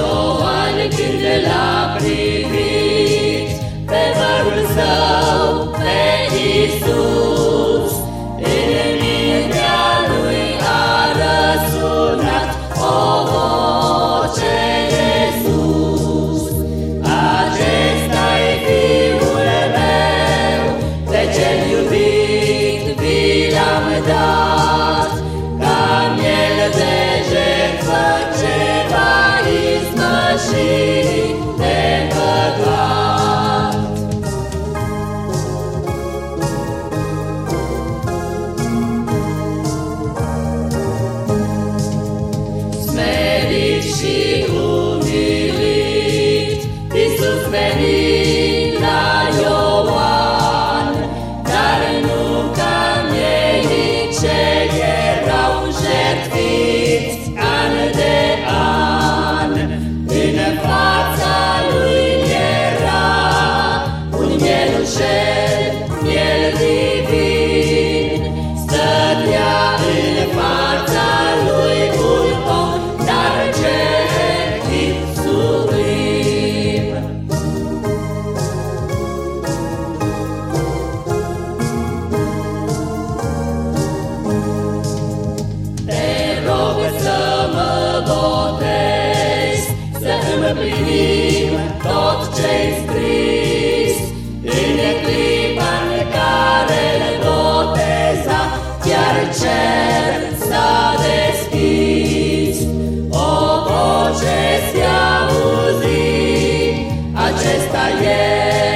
Ioan când la prin împlinim tot ce-i scris. În clipa în care ne boteza Chiar cer s-a deschis. O voce se auzi Acesta e